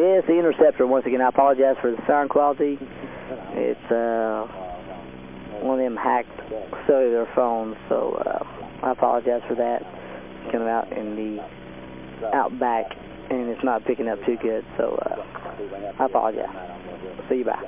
Yes, the interceptor once again. I apologize for the sound quality. It's uh, one of them hacked cellular phones, so uh, I apologize for that. It's coming out in the outback, and it's not picking up too good, so uh, I apologize. See you, bye.